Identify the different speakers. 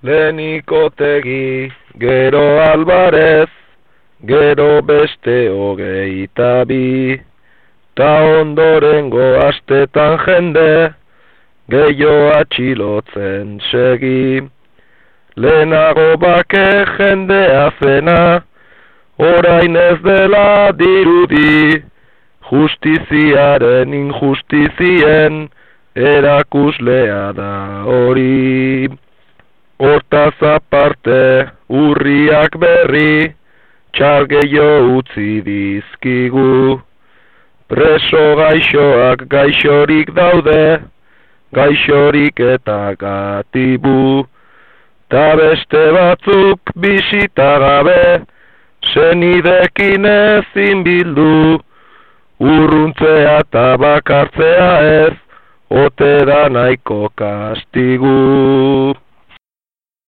Speaker 1: Leheniko tegi, gero albarez, gero beste hogei bi. Ta ondorengo astetan jende, gehiago atxilotzen segi. Lehenago bake jendea zena, orain ez dela dirudi, justiziaren injustizien erakuslea da hori. Hortaz aparte urriak berri, txargeio utzi dizkigu. Preso gaixoak gaixorik daude, gaixorik eta gatibu. Ta beste batzuk bisita gabe, senidekin ezin bildu. Urruntzea eta bakartzea ez, ote da nahiko kastigu.